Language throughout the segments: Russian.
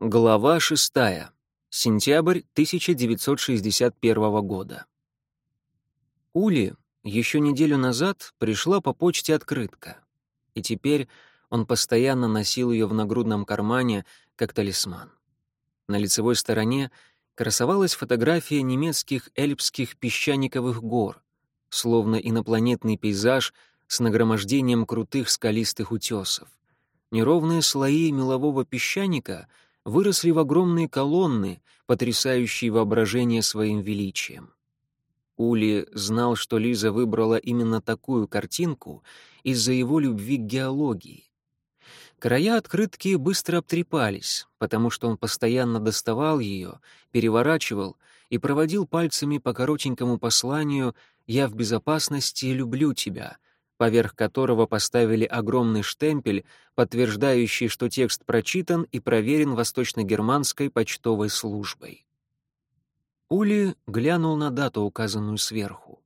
Глава 6. Сентябрь 1961 года. Ули еще неделю назад пришла по почте открытка, и теперь он постоянно носил ее в нагрудном кармане как талисман. На лицевой стороне красовалась фотография немецких эльпских песчаниковых гор, словно инопланетный пейзаж с нагромождением крутых скалистых утесов. Неровные слои мелового песчаника — выросли в огромные колонны, потрясающие воображение своим величием. Ули знал, что Лиза выбрала именно такую картинку из-за его любви к геологии. Края открытки быстро обтрепались, потому что он постоянно доставал ее, переворачивал и проводил пальцами по коротенькому посланию «Я в безопасности, люблю тебя», поверх которого поставили огромный штемпель, подтверждающий, что текст прочитан и проверен восточно-германской почтовой службой. Ули глянул на дату, указанную сверху.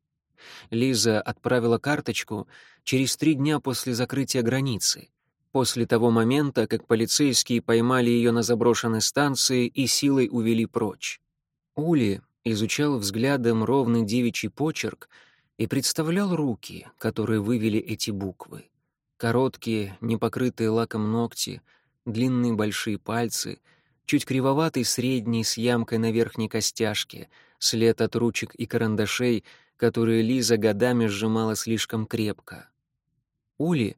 Лиза отправила карточку через три дня после закрытия границы, после того момента, как полицейские поймали ее на заброшенной станции и силой увели прочь. Ули изучал взглядом ровный девичий почерк, и представлял руки, которые вывели эти буквы. Короткие, непокрытые лаком ногти, длинные большие пальцы, чуть кривоватый средний с ямкой на верхней костяшке, след от ручек и карандашей, которые Лиза годами сжимала слишком крепко. Ули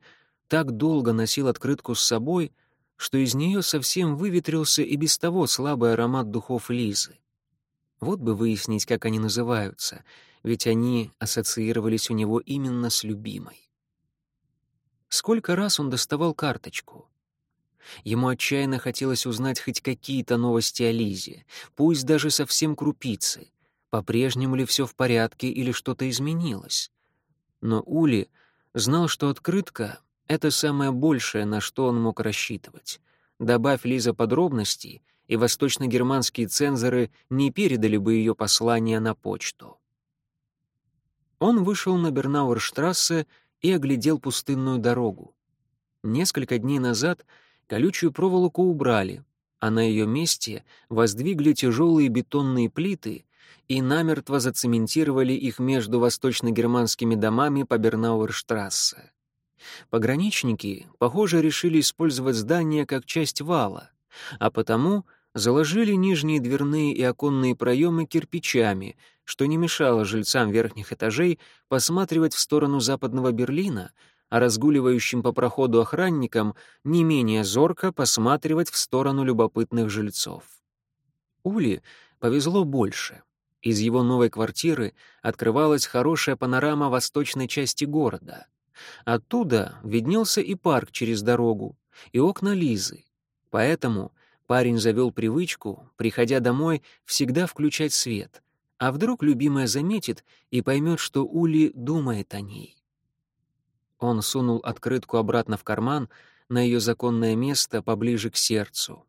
так долго носил открытку с собой, что из нее совсем выветрился и без того слабый аромат духов Лизы. Вот бы выяснить, как они называются — ведь они ассоциировались у него именно с любимой. Сколько раз он доставал карточку? Ему отчаянно хотелось узнать хоть какие-то новости о Лизе, пусть даже совсем крупицы. По-прежнему ли все в порядке или что-то изменилось? Но Ули знал, что открытка — это самое большее, на что он мог рассчитывать. Добавь Лиза подробностей, и восточно-германские цензоры не передали бы ее послание на почту. Он вышел на Бернауэрштрассе и оглядел пустынную дорогу. Несколько дней назад колючую проволоку убрали, а на ее месте воздвигли тяжелые бетонные плиты и намертво зацементировали их между восточно-германскими домами по Бернауэрштрассе. Пограничники, похоже, решили использовать здание как часть вала, а потому заложили нижние дверные и оконные проемы кирпичами, что не мешало жильцам верхних этажей посматривать в сторону западного Берлина, а разгуливающим по проходу охранникам не менее зорко посматривать в сторону любопытных жильцов. Ули повезло больше. Из его новой квартиры открывалась хорошая панорама восточной части города. Оттуда виднелся и парк через дорогу, и окна Лизы. Поэтому парень завел привычку, приходя домой, всегда включать свет, а вдруг любимая заметит и поймет, что Ули думает о ней. Он сунул открытку обратно в карман, на ее законное место поближе к сердцу.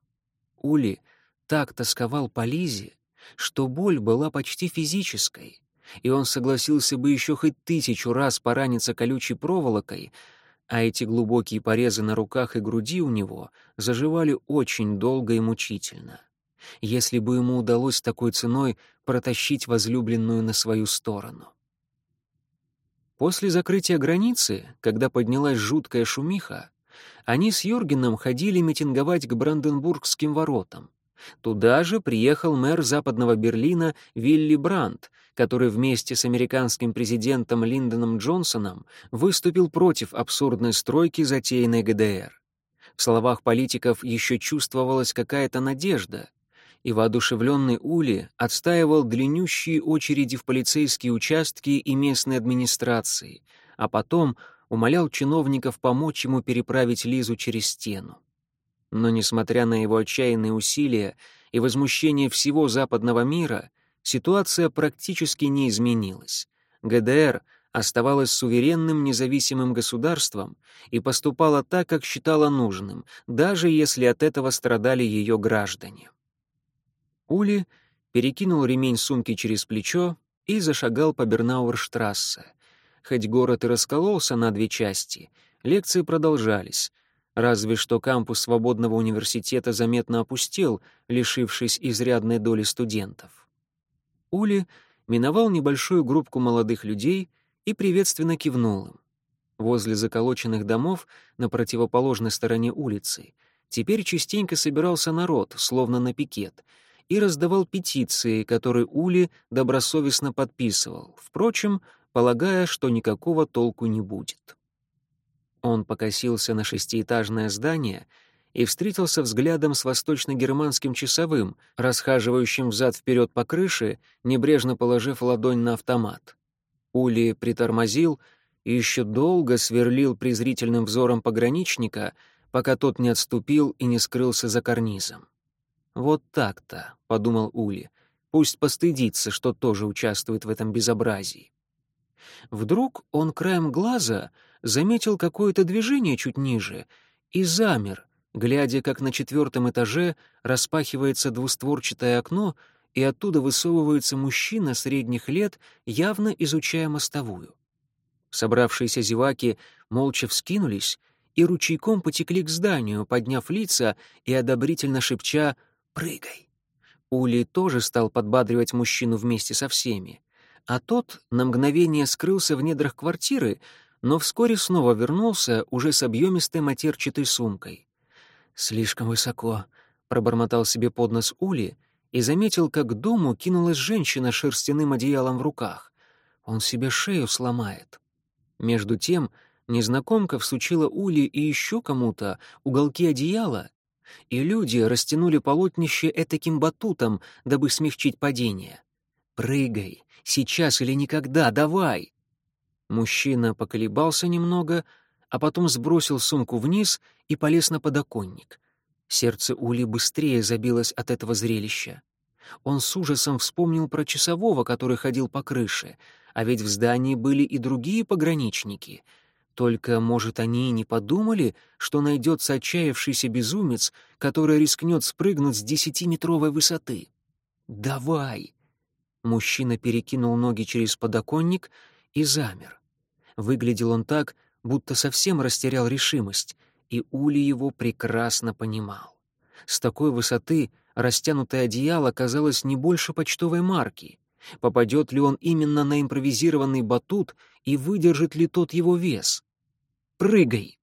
Ули так тосковал по Лизе, что боль была почти физической, и он согласился бы еще хоть тысячу раз пораниться колючей проволокой, а эти глубокие порезы на руках и груди у него заживали очень долго и мучительно если бы ему удалось такой ценой протащить возлюбленную на свою сторону. После закрытия границы, когда поднялась жуткая шумиха, они с Юргеном ходили митинговать к Бранденбургским воротам. Туда же приехал мэр западного Берлина Вилли Брандт, который вместе с американским президентом Линдоном Джонсоном выступил против абсурдной стройки, затеянной ГДР. В словах политиков еще чувствовалась какая-то надежда, и воодушевленный Ули отстаивал длиннющие очереди в полицейские участки и местной администрации, а потом умолял чиновников помочь ему переправить Лизу через стену. Но, несмотря на его отчаянные усилия и возмущение всего западного мира, ситуация практически не изменилась. ГДР оставалась суверенным независимым государством и поступала так, как считала нужным, даже если от этого страдали ее граждане. Ули перекинул ремень сумки через плечо и зашагал по Бернауэрштрассе. Хоть город и раскололся на две части, лекции продолжались. Разве что кампус свободного университета заметно опустел, лишившись изрядной доли студентов. Ули миновал небольшую группку молодых людей и приветственно кивнул им. Возле заколоченных домов на противоположной стороне улицы теперь частенько собирался народ, словно на пикет, и раздавал петиции, которые Ули добросовестно подписывал, впрочем, полагая, что никакого толку не будет. Он покосился на шестиэтажное здание и встретился взглядом с восточно-германским часовым, расхаживающим взад-вперед по крыше, небрежно положив ладонь на автомат. Ули притормозил — и еще долго сверлил презрительным взором пограничника, пока тот не отступил и не скрылся за карнизом. «Вот так-то», — подумал Ули, — «пусть постыдится, что тоже участвует в этом безобразии». Вдруг он краем глаза заметил какое-то движение чуть ниже и замер, глядя, как на четвертом этаже распахивается двустворчатое окно, и оттуда высовывается мужчина средних лет, явно изучая мостовую. Собравшиеся зеваки молча вскинулись и ручейком потекли к зданию, подняв лица и одобрительно шепча «Прыгай!». Ули тоже стал подбадривать мужчину вместе со всеми, а тот на мгновение скрылся в недрах квартиры, но вскоре снова вернулся уже с объемистой матерчатой сумкой. «Слишком высоко», — пробормотал себе под нос Ули и заметил, как к дому кинулась женщина с шерстяным одеялом в руках. Он себе шею сломает. Между тем незнакомка всучила Ули и еще кому-то уголки одеяла, и люди растянули полотнище этаким батутом, дабы смягчить падение. «Прыгай! Сейчас или никогда! Давай!» Мужчина поколебался немного, а потом сбросил сумку вниз и полез на подоконник. Сердце Ули быстрее забилось от этого зрелища. Он с ужасом вспомнил про часового, который ходил по крыше — а ведь в здании были и другие пограничники. Только, может, они и не подумали, что найдется отчаявшийся безумец, который рискнет спрыгнуть с десятиметровой высоты. «Давай!» Мужчина перекинул ноги через подоконник и замер. Выглядел он так, будто совсем растерял решимость, и Ули его прекрасно понимал. С такой высоты растянутое одеяло казалось не больше почтовой марки. Попадет ли он именно на импровизированный батут и выдержит ли тот его вес? «Прыгай!»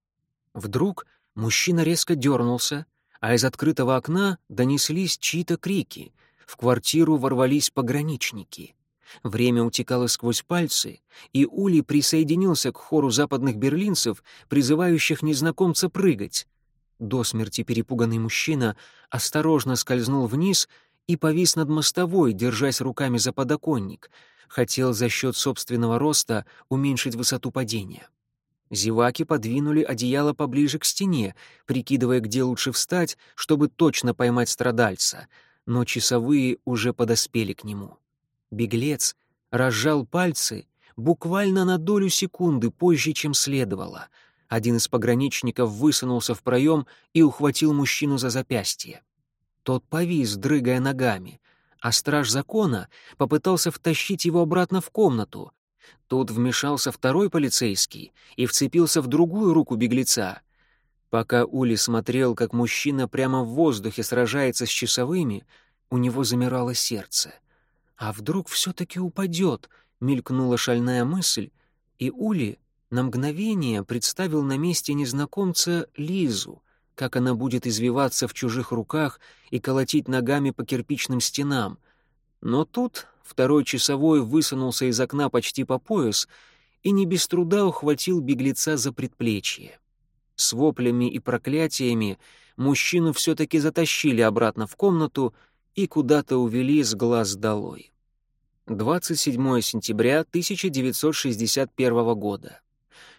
Вдруг мужчина резко дернулся, а из открытого окна донеслись чьи-то крики. В квартиру ворвались пограничники. Время утекало сквозь пальцы, и Ули присоединился к хору западных берлинцев, призывающих незнакомца прыгать. До смерти перепуганный мужчина осторожно скользнул вниз и повис над мостовой, держась руками за подоконник. Хотел за счет собственного роста уменьшить высоту падения. Зеваки подвинули одеяло поближе к стене, прикидывая, где лучше встать, чтобы точно поймать страдальца, но часовые уже подоспели к нему. Беглец разжал пальцы буквально на долю секунды позже, чем следовало. Один из пограничников высунулся в проем и ухватил мужчину за запястье. Тот повис, дрыгая ногами, а страж закона попытался втащить его обратно в комнату. Тут вмешался второй полицейский и вцепился в другую руку беглеца. Пока Ули смотрел, как мужчина прямо в воздухе сражается с часовыми, у него замирало сердце. «А вдруг все-таки упадет?» — мелькнула шальная мысль, и Ули на мгновение представил на месте незнакомца Лизу — как она будет извиваться в чужих руках и колотить ногами по кирпичным стенам. Но тут второй часовой высунулся из окна почти по пояс и не без труда ухватил беглеца за предплечье. С воплями и проклятиями мужчину все-таки затащили обратно в комнату и куда-то увели с глаз долой. 27 сентября 1961 года.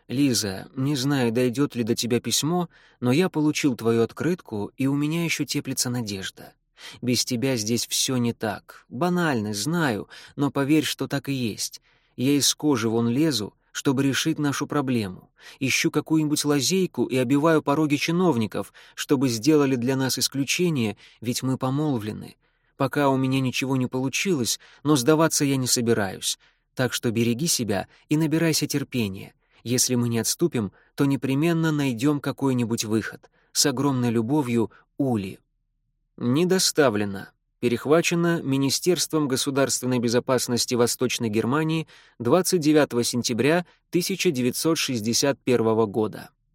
«Лиза, не знаю, дойдет ли до тебя письмо, но я получил твою открытку, и у меня еще теплится надежда. Без тебя здесь все не так. Банально, знаю, но поверь, что так и есть. Я из кожи вон лезу, чтобы решить нашу проблему. Ищу какую-нибудь лазейку и обиваю пороги чиновников, чтобы сделали для нас исключение, ведь мы помолвлены. Пока у меня ничего не получилось, но сдаваться я не собираюсь. Так что береги себя и набирайся терпения. Если мы не отступим, то непременно найдем какой-нибудь выход. С огромной любовью, Ули. Не доставлено. Перехвачено Министерством государственной безопасности Восточной Германии 29 сентября 1961 года.